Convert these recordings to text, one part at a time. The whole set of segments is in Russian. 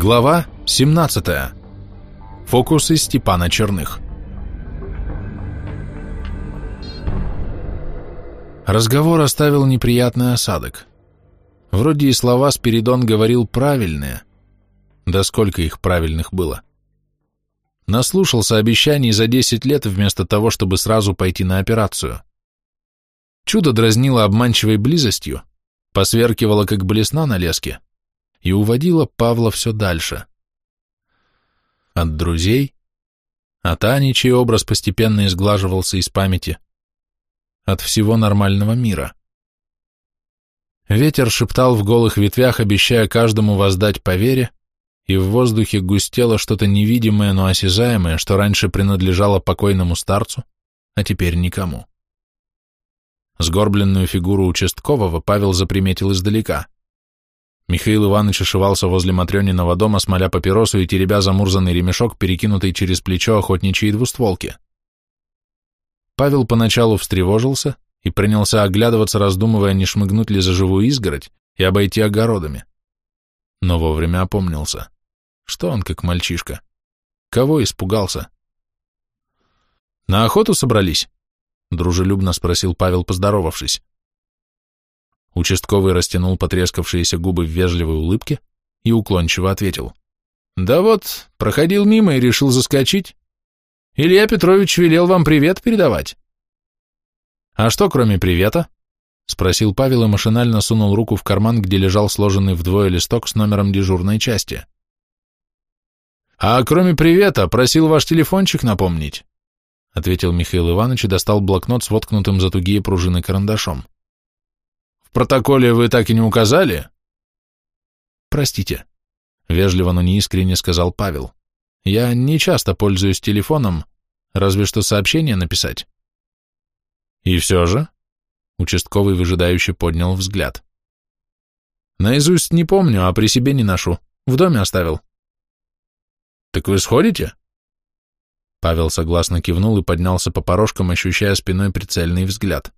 Глава 17. Фокусы Степана Черных. Разговор оставил неприятный осадок. Вроде и слова Спиридон говорил правильные. Да сколько их правильных было. Наслушался обещаний за 10 лет вместо того, чтобы сразу пойти на операцию. Чудо дразнило обманчивой близостью, посверкивало, как блесна на леске, и уводила Павла все дальше. От друзей, от Ани, чей образ постепенно изглаживался из памяти, от всего нормального мира. Ветер шептал в голых ветвях, обещая каждому воздать по вере, и в воздухе густело что-то невидимое, но осязаемое, что раньше принадлежало покойному старцу, а теперь никому. Сгорбленную фигуру участкового Павел заприметил издалека. Михаил Иванович ошивался возле Матрёниного дома, смоля папиросу и теребя замурзанный ремешок, перекинутый через плечо охотничьей двустволки. Павел поначалу встревожился и принялся оглядываться, раздумывая, не шмыгнуть ли за живую изгородь и обойти огородами. Но вовремя опомнился. Что он как мальчишка? Кого испугался? «На охоту собрались?» — дружелюбно спросил Павел, поздоровавшись. Участковый растянул потрескавшиеся губы в вежливой улыбке и уклончиво ответил. «Да вот, проходил мимо и решил заскочить. Илья Петрович велел вам привет передавать». «А что, кроме привета?» — спросил Павел и машинально сунул руку в карман, где лежал сложенный вдвое листок с номером дежурной части. «А кроме привета, просил ваш телефончик напомнить», — ответил Михаил Иванович и достал блокнот с воткнутым за тугие пружины карандашом. В протоколе вы так и не указали? Простите, вежливо, но не искренне сказал Павел. Я не часто пользуюсь телефоном, разве что сообщение написать. И все же? Участковый выжидающе поднял взгляд. Наизусть не помню, а при себе не ношу. В доме оставил. Так вы сходите? Павел согласно кивнул и поднялся по порожкам, ощущая спиной прицельный взгляд.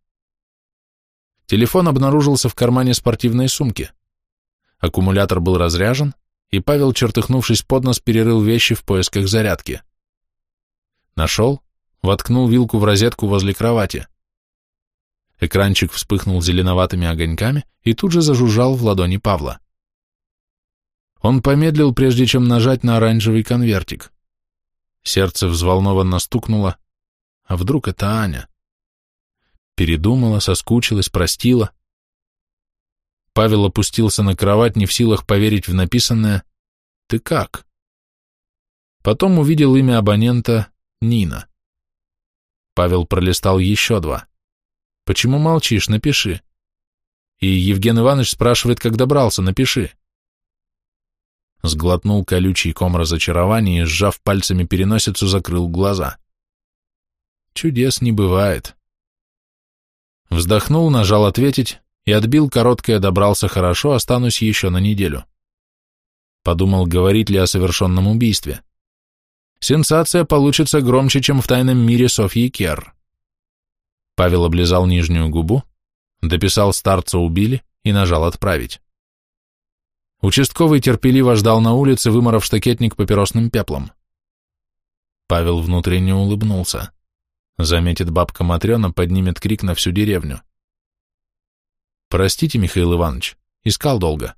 Телефон обнаружился в кармане спортивной сумки. Аккумулятор был разряжен, и Павел, чертыхнувшись под нос, перерыл вещи в поисках зарядки. Нашел, воткнул вилку в розетку возле кровати. Экранчик вспыхнул зеленоватыми огоньками и тут же зажужжал в ладони Павла. Он помедлил, прежде чем нажать на оранжевый конвертик. Сердце взволнованно стукнуло. А вдруг это Аня? Передумала, соскучилась, простила. Павел опустился на кровать, не в силах поверить в написанное «Ты как?». Потом увидел имя абонента Нина. Павел пролистал еще два. «Почему молчишь? Напиши». И Евген Иванович спрашивает, как добрался, напиши. Сглотнул колючий ком разочарования и, сжав пальцами переносицу, закрыл глаза. Чудес не бывает. Вздохнул, нажал ответить и отбил короткое «добрался хорошо, останусь еще на неделю». Подумал, говорить ли о совершенном убийстве. Сенсация получится громче, чем в тайном мире Софьи Кер. Павел облизал нижнюю губу, дописал «старца убили» и нажал «отправить». Участковый терпеливо ждал на улице, выморов штакетник папиросным пеплом. Павел внутренне улыбнулся. Заметит бабка Матрена, поднимет крик на всю деревню. Простите, Михаил Иванович, искал долго.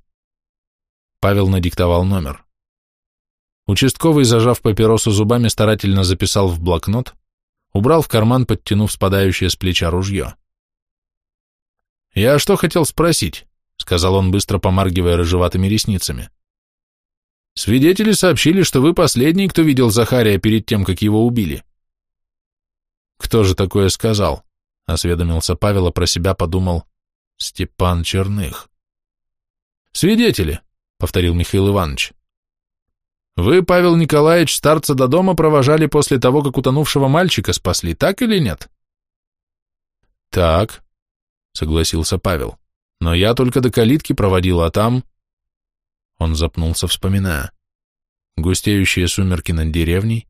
Павел надиктовал номер. Участковый, зажав папиросу зубами, старательно записал в блокнот, убрал в карман, подтянув спадающее с плеча ружье. «Я что хотел спросить?» — сказал он, быстро помаргивая рыжеватыми ресницами. «Свидетели сообщили, что вы последний, кто видел Захария перед тем, как его убили. «Кто же такое сказал?» — осведомился Павел, а про себя подумал. «Степан Черных». «Свидетели», — повторил Михаил Иванович. «Вы, Павел Николаевич, старца до дома провожали после того, как утонувшего мальчика спасли, так или нет?» «Так», — согласился Павел. «Но я только до калитки проводил, а там...» Он запнулся, вспоминая. Густеющие сумерки над деревней,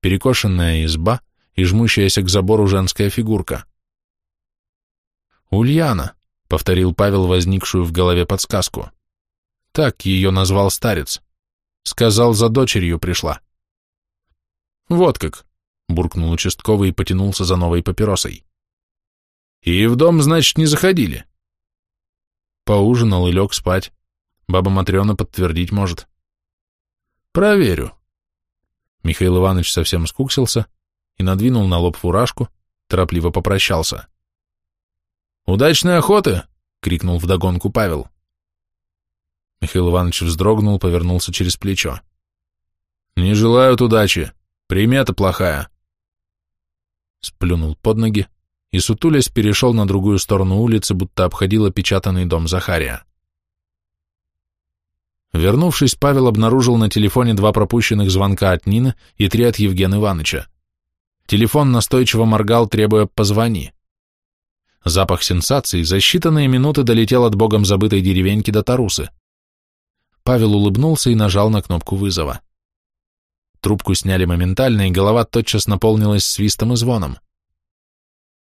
перекошенная изба — и жмущаяся к забору женская фигурка. «Ульяна», — повторил Павел возникшую в голове подсказку. Так ее назвал старец. Сказал, за дочерью пришла. Вот как, буркнул участковый и потянулся за новой папиросой. И в дом, значит, не заходили? Поужинал и лег спать. Баба Матрена подтвердить может. Проверю. Михаил Иванович совсем скуксился и надвинул на лоб фуражку, торопливо попрощался. «Удачной охоты!» — крикнул вдогонку Павел. Михаил Иванович вздрогнул, повернулся через плечо. «Не желают удачи. Примета плохая». Сплюнул под ноги и, сутулясь, перешел на другую сторону улицы, будто обходил опечатанный дом Захария. Вернувшись, Павел обнаружил на телефоне два пропущенных звонка от Нины и три от Евгена Ивановича. Телефон настойчиво моргал, требуя «позвони». Запах сенсации за считанные минуты долетел от богом забытой деревеньки до Тарусы. Павел улыбнулся и нажал на кнопку вызова. Трубку сняли моментально, и голова тотчас наполнилась свистом и звоном.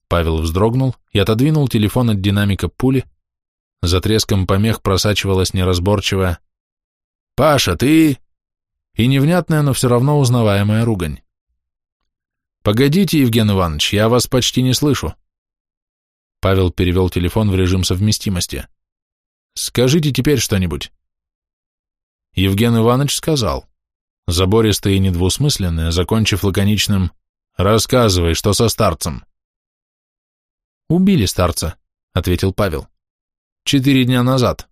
Павел вздрогнул и отодвинул телефон от динамика пули. За треском помех просачивалась неразборчивая «Паша, ты...» и невнятная, но все равно узнаваемая ругань. «Погодите, Евген Иванович, я вас почти не слышу». Павел перевел телефон в режим совместимости. «Скажите теперь что-нибудь». Евген Иванович сказал, забористое и недвусмысленное, закончив лаконичным «Рассказывай, что со старцем». «Убили старца», — ответил Павел. «Четыре дня назад.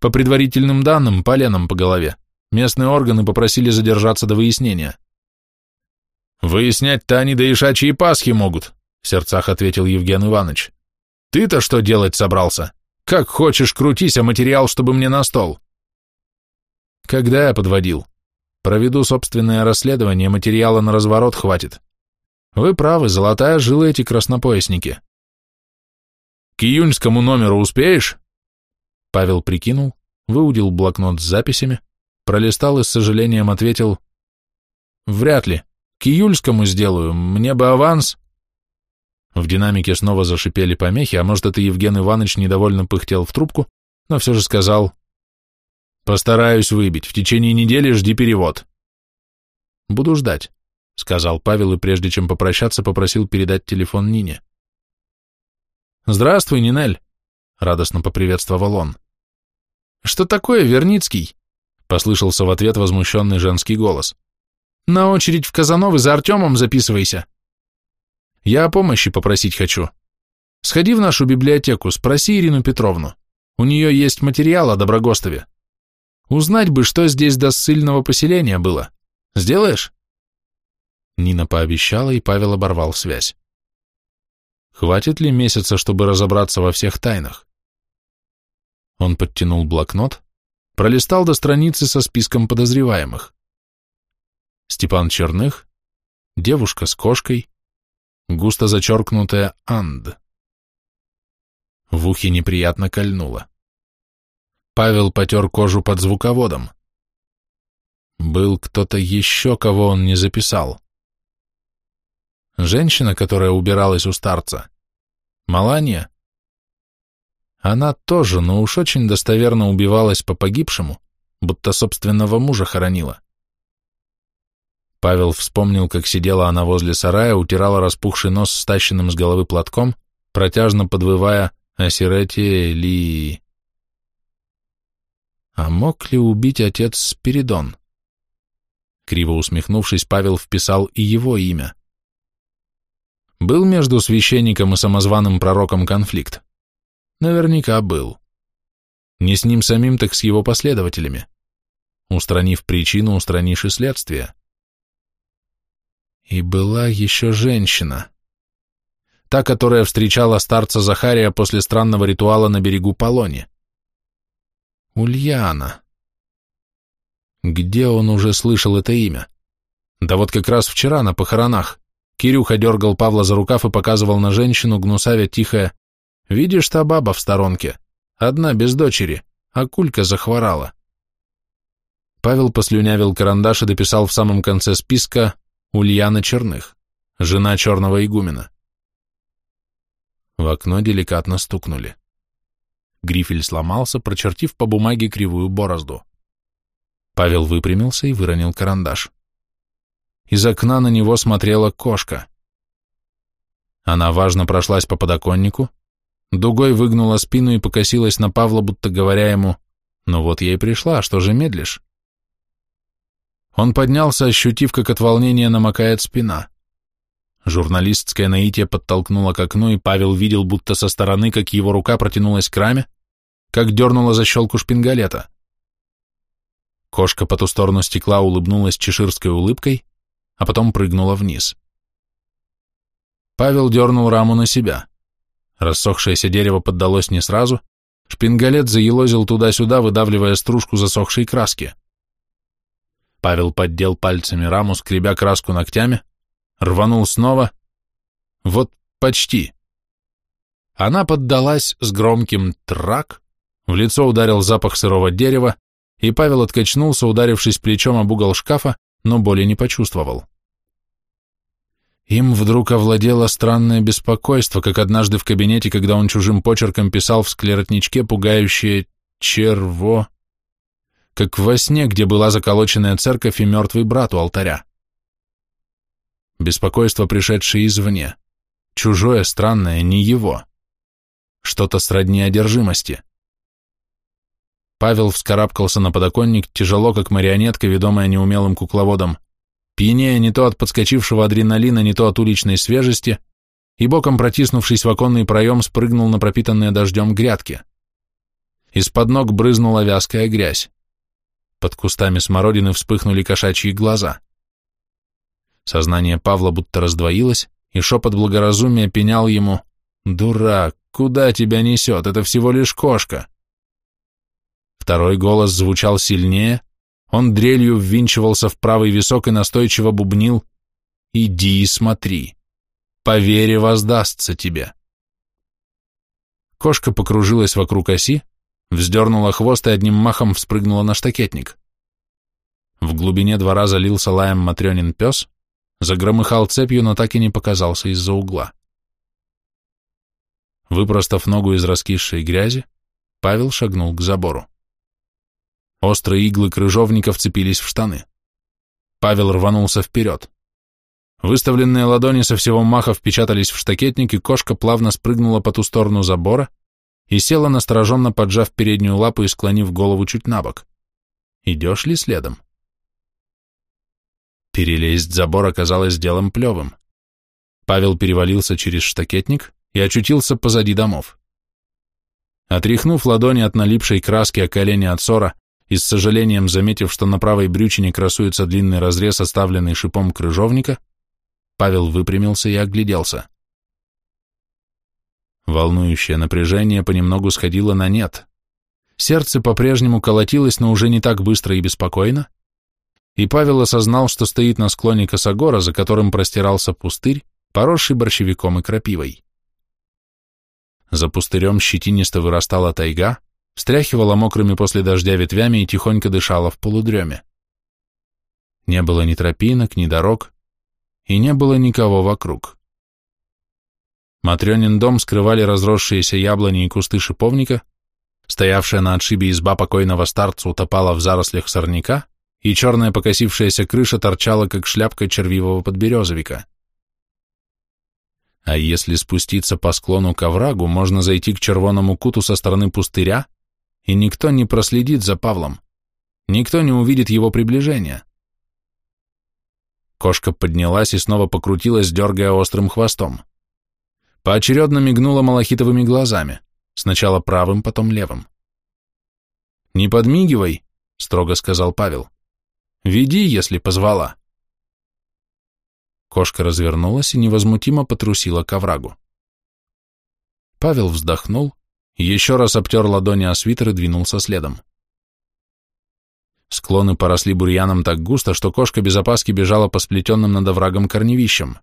По предварительным данным, поленом по голове. Местные органы попросили задержаться до выяснения». «Выяснять-то они до ишачьей Пасхи могут», — в сердцах ответил Евген Иванович. «Ты-то что делать собрался? Как хочешь, крутись, а материал, чтобы мне на стол». Когда я подводил? Проведу собственное расследование, материала на разворот хватит. Вы правы, золотая жила эти краснопоясники. К июньскому номеру успеешь? Павел прикинул, выудил блокнот с записями, пролистал и с сожалением ответил «Вряд ли. К июльскому сделаю. Мне бы аванс». В динамике снова зашипели помехи, а может, это Евген Иванович недовольно пыхтел в трубку, но все же сказал Постараюсь выбить. В течение недели жди перевод. Буду ждать, сказал Павел и прежде чем попрощаться, попросил передать телефон Нине. Здравствуй, Нинель, радостно поприветствовал он. Что такое, Верницкий? Послышался в ответ возмущенный женский голос. На очередь в Казановы за Артемом записывайся. Я о помощи попросить хочу. Сходи в нашу библиотеку, спроси Ирину Петровну. У нее есть материал о Доброгостове. Узнать бы, что здесь до ссыльного поселения было. Сделаешь?» Нина пообещала, и Павел оборвал связь. Хватит ли месяца, чтобы разобраться во всех тайнах? Он подтянул блокнот, пролистал до страницы со списком подозреваемых. Степан Черных, девушка с кошкой, густо зачеркнутая «Анд». В ухе неприятно кольнуло. Павел потер кожу под звуководом. Был кто-то еще, кого он не записал. Женщина, которая убиралась у старца. Маланья? Она тоже, но уж очень достоверно убивалась по погибшему, будто собственного мужа хоронила. Павел вспомнил, как сидела она возле сарая, утирала распухший нос стащенным с головы платком, протяжно подвывая «Асирете ли...» А мог ли убить отец Спиридон? Криво усмехнувшись, Павел вписал и его имя. Был между священником и самозваным пророком конфликт? Наверняка был. Не с ним самим, так с его последователями. Устранив причину, устранишь и следствие. И была еще женщина. Та, которая встречала старца Захария после странного ритуала на берегу Полони. Ульяна. Где он уже слышал это имя? Да вот как раз вчера на похоронах. Кирюха дергал Павла за рукав и показывал на женщину, гнусавя тихо. «Видишь, та баба в сторонке? Одна, без дочери, а кулька захворала». Павел послюнявил карандаш и дописал в самом конце списка «Ульяна Черных, жена черного игумена». В окно деликатно стукнули. Грифель сломался, прочертив по бумаге кривую борозду. Павел выпрямился и выронил карандаш. Из окна на него смотрела кошка. Она важно прошлась по подоконнику, дугой выгнула спину и покосилась на Павла, будто говоря ему, «Ну вот я и пришла, что же медлишь?» Он поднялся, ощутив, как от волнения намокает спина. Журналистское наитие подтолкнуло к окну, и Павел видел, будто со стороны, как его рука протянулась к раме, как дернула защелку шпингалета. Кошка по ту сторону стекла улыбнулась чеширской улыбкой, а потом прыгнула вниз. Павел дернул раму на себя. Рассохшееся дерево поддалось не сразу, шпингалет заелозил туда-сюда, выдавливая стружку засохшей краски. Павел поддел пальцами раму, скребя краску ногтями, рванул снова. Вот почти. Она поддалась с громким «трак», в лицо ударил запах сырого дерева, и Павел откачнулся, ударившись плечом об угол шкафа, но боли не почувствовал. Им вдруг овладело странное беспокойство, как однажды в кабинете, когда он чужим почерком писал в склеротничке пугающее «черво», как во сне, где была заколоченная церковь и мертвый брат у алтаря. Беспокойство, пришедшее извне, чужое, странное, не его. Что-то сродни одержимости. Павел вскарабкался на подоконник, тяжело, как марионетка, ведомая неумелым кукловодом, пьянея не то от подскочившего адреналина, не то от уличной свежести, и боком протиснувшись в оконный проем, спрыгнул на пропитанные дождем грядки. Из-под ног брызнула вязкая грязь. Под кустами смородины вспыхнули кошачьи глаза. Сознание Павла будто раздвоилось, и шепот благоразумия пенял ему «Дурак, куда тебя несет? Это всего лишь кошка!» Второй голос звучал сильнее, он дрелью ввинчивался в правый висок и настойчиво бубнил «Иди и смотри, по вере воздастся тебе». Кошка покружилась вокруг оси, вздернула хвост и одним махом вспрыгнула на штакетник. В глубине двора залился лаем Матрёнин пес, загромыхал цепью, но так и не показался из-за угла. Выпростав ногу из раскисшей грязи, Павел шагнул к забору. Острые иглы крыжовника вцепились в штаны. Павел рванулся вперед. Выставленные ладони со всего маха впечатались в штакетник, и кошка плавно спрыгнула по ту сторону забора и села настороженно, поджав переднюю лапу и склонив голову чуть на бок. Идешь ли следом? Перелезть забор оказалось делом плевым. Павел перевалился через штакетник и очутился позади домов. Отряхнув ладони от налипшей краски о колени от ссора и с сожалением заметив, что на правой брючине красуется длинный разрез, оставленный шипом крыжовника, Павел выпрямился и огляделся. Волнующее напряжение понемногу сходило на нет. Сердце по-прежнему колотилось, но уже не так быстро и беспокойно, и Павел осознал, что стоит на склоне косогора, за которым простирался пустырь, поросший борщевиком и крапивой. За пустырем щетинисто вырастала тайга, встряхивала мокрыми после дождя ветвями и тихонько дышала в полудреме. Не было ни тропинок, ни дорог, и не было никого вокруг. Матрёнин дом скрывали разросшиеся яблони и кусты шиповника, стоявшая на отшибе изба покойного старца утопала в зарослях сорняка, и черная покосившаяся крыша торчала, как шляпка червивого подберезовика. А если спуститься по склону к оврагу, можно зайти к червоному куту со стороны пустыря и никто не проследит за Павлом, никто не увидит его приближения. Кошка поднялась и снова покрутилась, дергая острым хвостом. Поочередно мигнула малахитовыми глазами, сначала правым, потом левым. «Не подмигивай», — строго сказал Павел. «Веди, если позвала». Кошка развернулась и невозмутимо потрусила к оврагу. Павел вздохнул, еще раз обтер ладони о свитер и двинулся следом. Склоны поросли бурьяном так густо, что кошка без опаски бежала по сплетенным над оврагом корневищам.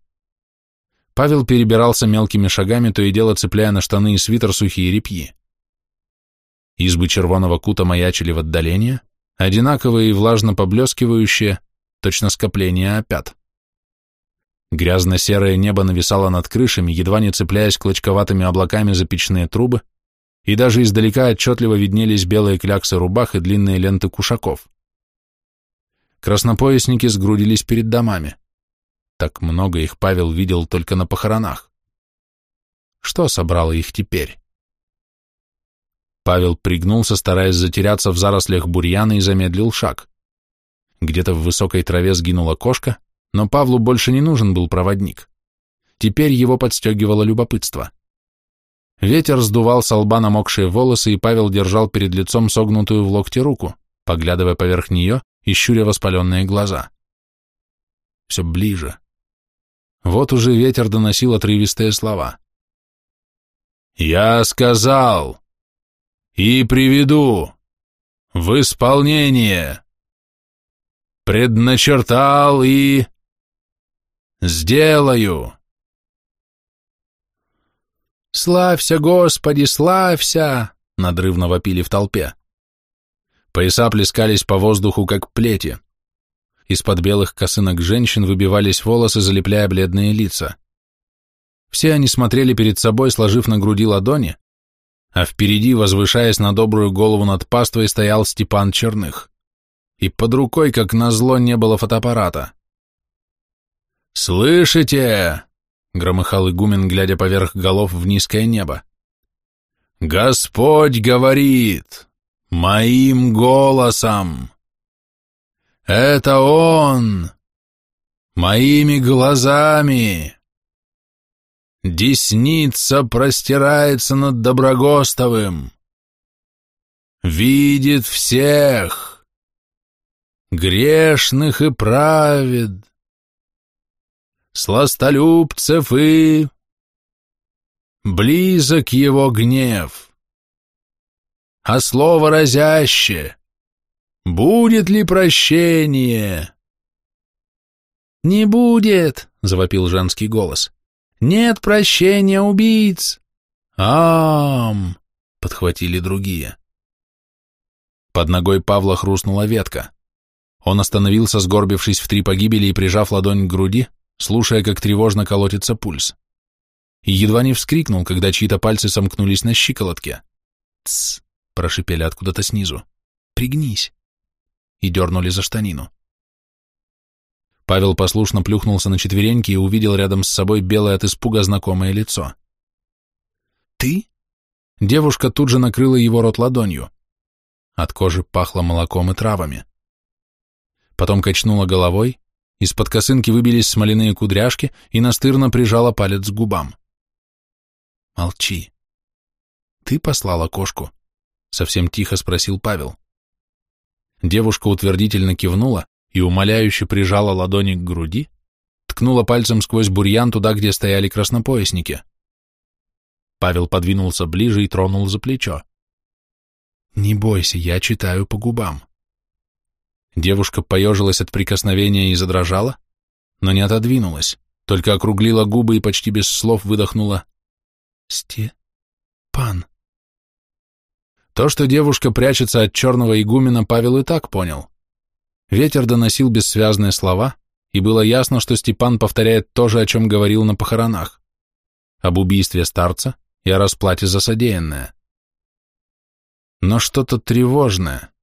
Павел перебирался мелкими шагами, то и дело цепляя на штаны и свитер сухие репьи. Избы червоного кута маячили в отдалении, одинаковые и влажно поблескивающие, точно скопление опят. Грязно-серое небо нависало над крышами, едва не цепляясь клочковатыми облаками за печные трубы, и даже издалека отчетливо виднелись белые кляксы рубах и длинные ленты кушаков. Краснопоясники сгрудились перед домами. Так много их Павел видел только на похоронах. Что собрало их теперь? Павел пригнулся, стараясь затеряться в зарослях бурьяна и замедлил шаг. Где-то в высокой траве сгинула кошка, но Павлу больше не нужен был проводник. Теперь его подстегивало любопытство. Ветер сдувал с лба намокшие волосы, и Павел держал перед лицом согнутую в локте руку, поглядывая поверх нее и щуря воспаленные глаза. Все ближе. Вот уже ветер доносил отрывистые слова. «Я сказал и приведу в исполнение, предначертал и сделаю». «Славься, Господи, славься!» — надрывно вопили в толпе. Пояса плескались по воздуху, как плети. Из-под белых косынок женщин выбивались волосы, залепляя бледные лица. Все они смотрели перед собой, сложив на груди ладони, а впереди, возвышаясь на добрую голову над паствой, стоял Степан Черных. И под рукой, как назло, не было фотоаппарата. «Слышите?» — громыхал игумен, глядя поверх голов в низкое небо. «Господь говорит моим голосом. Это Он, моими глазами. Десница простирается над Доброгостовым. Видит всех, грешных и правед, сластолюбцев и... Близок его гнев. А слово разяще. Будет ли прощение? «Не будет!» — завопил женский голос. «Нет прощения убийц!» «Ам!» — подхватили другие. Под ногой Павла хрустнула ветка. Он остановился, сгорбившись в три погибели и прижав ладонь к груди, слушая, как тревожно колотится пульс. И едва не вскрикнул, когда чьи-то пальцы сомкнулись на щиколотке. «Тсс!» — прошипели откуда-то снизу. «Пригнись!» И дернули за штанину. Павел послушно плюхнулся на четвереньки и увидел рядом с собой белое от испуга знакомое лицо. «Ты?» Девушка тут же накрыла его рот ладонью. От кожи пахло молоком и травами. Потом качнула головой, из-под косынки выбились смоляные кудряшки и настырно прижала палец к губам. «Молчи. Ты послала кошку?» — совсем тихо спросил Павел. Девушка утвердительно кивнула и умоляюще прижала ладони к груди, ткнула пальцем сквозь бурьян туда, где стояли краснопоясники. Павел подвинулся ближе и тронул за плечо. «Не бойся, я читаю по губам». Девушка поежилась от прикосновения и задрожала, но не отодвинулась, только округлила губы и почти без слов выдохнула «Сте-пан». То, что девушка прячется от черного игумена, Павел и так понял. Ветер доносил бессвязные слова, и было ясно, что Степан повторяет то же, о чем говорил на похоронах, об убийстве старца и о расплате за содеянное. Но что-то тревожное,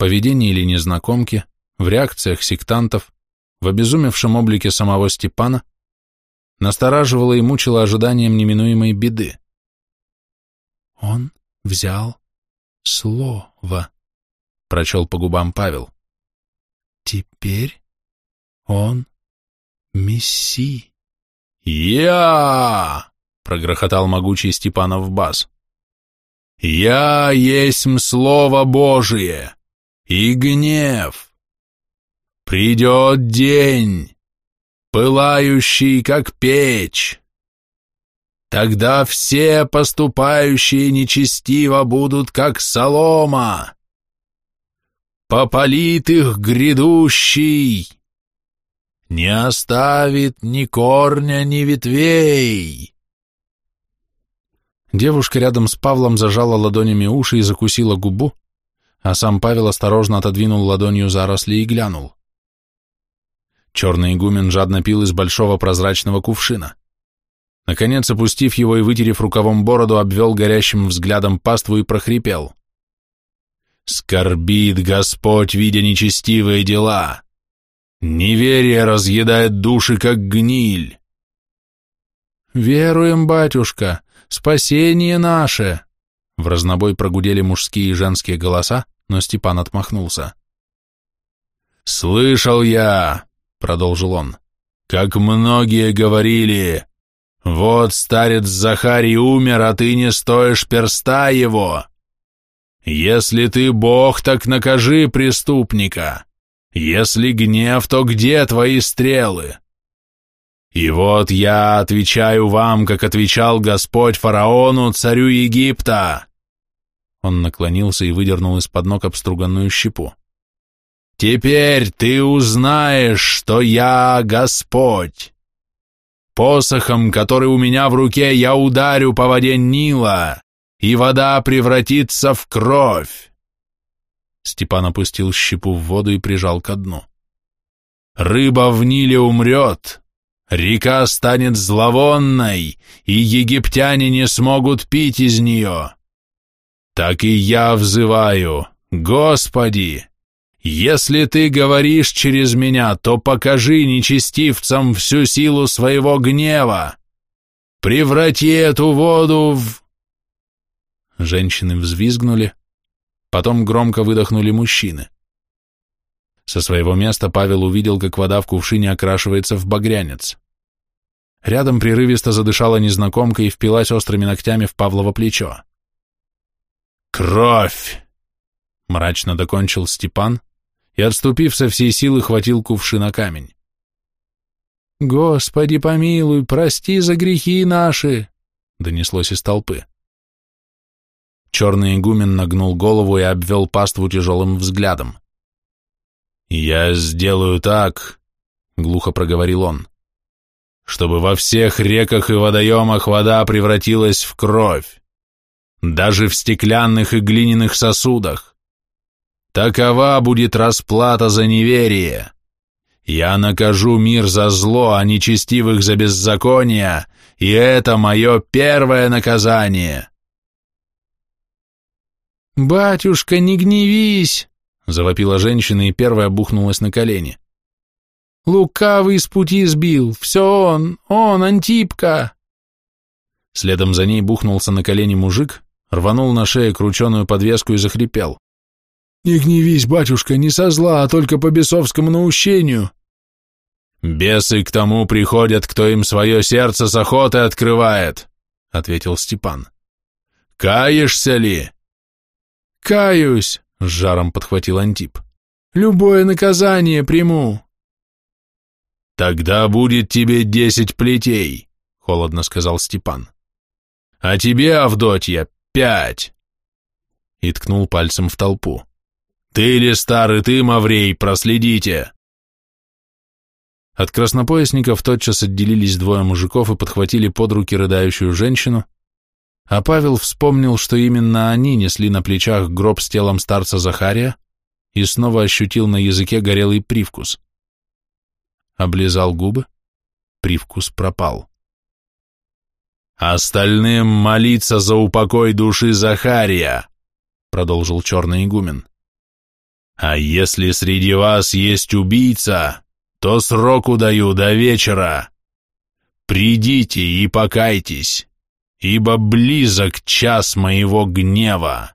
поведении или незнакомки, в реакциях сектантов, в обезумевшем облике самого Степана, настораживало и мучило ожиданием неминуемой беды. «Он взял слово», — прочел по губам Павел. «Теперь он месси». «Я!» — прогрохотал могучий Степанов бас. «Я есть Слово Божие!» и гнев. Придет день, пылающий, как печь. Тогда все поступающие нечестиво будут, как солома. Попалит их грядущий, не оставит ни корня, ни ветвей. Девушка рядом с Павлом зажала ладонями уши и закусила губу, а сам Павел осторожно отодвинул ладонью заросли и глянул. Черный игумен жадно пил из большого прозрачного кувшина. Наконец, опустив его и вытерев рукавом бороду, обвел горящим взглядом паству и прохрипел. «Скорбит Господь, видя нечестивые дела, Неверие разъедает души, как гниль. Веруем, батюшка, спасение наше. В разнобой прогудели мужские и женские голоса, но Степан отмахнулся. «Слышал я», — продолжил он, — «как многие говорили, вот старец Захарий умер, а ты не стоишь перста его. Если ты Бог, так накажи преступника. Если гнев, то где твои стрелы? И вот я отвечаю вам, как отвечал Господь фараону, царю Египта. Он наклонился и выдернул из-под ног обструганную щепу. Теперь ты узнаешь, что я Господь. Посохом, который у меня в руке, я ударю по воде Нила, и вода превратится в кровь. Степан опустил щепу в воду и прижал ко дну. Рыба в Ниле умрет, река станет зловонной, и египтяне не смогут пить из нее. Так и я взываю, Господи, если ты говоришь через меня, то покажи нечестивцам всю силу своего гнева. Преврати эту воду в... Женщины взвизгнули, потом громко выдохнули мужчины. Со своего места Павел увидел, как вода в кувшине окрашивается в багрянец. Рядом прерывисто задышала незнакомка и впилась острыми ногтями в Павлово плечо. «Кровь!» — мрачно докончил Степан, и, отступив со всей силы, хватил кувшин на камень. «Господи помилуй, прости за грехи наши!» — донеслось из толпы. Черный игумен нагнул голову и обвел паству тяжелым взглядом. «Я сделаю так», — глухо проговорил он, «чтобы во всех реках и водоемах вода превратилась в кровь, даже в стеклянных и глиняных сосудах. Такова будет расплата за неверие. Я накажу мир за зло, а нечестивых за беззаконие, и это мое первое наказание. «Батюшка, не гневись!» — завопила женщина и первая бухнулась на колени. «Лукавый с пути сбил, все он, он, Антипка!» Следом за ней бухнулся на колени мужик, рванул на шее крученую подвеску и захрипел. «Не гневись, батюшка, не со зла, а только по бесовскому наущению». «Бесы к тому приходят, кто им свое сердце с охоты открывает», — ответил Степан. «Каешься ли?» «Каюсь», — с жаром подхватил Антип. «Любое наказание приму». «Тогда будет тебе десять плетей», — холодно сказал Степан. «А тебе, Авдотья, пять!» И ткнул пальцем в толпу. «Ты ли старый, ты, Маврей, проследите!» От краснопоясников тотчас отделились двое мужиков и подхватили под руки рыдающую женщину, а Павел вспомнил, что именно они несли на плечах гроб с телом старца Захария и снова ощутил на языке горелый привкус. Облизал губы, привкус пропал. «Остальным молиться за упокой души Захария», — продолжил черный игумен. А если среди вас есть убийца, то сроку даю до вечера. Придите и покайтесь, ибо близок час моего гнева.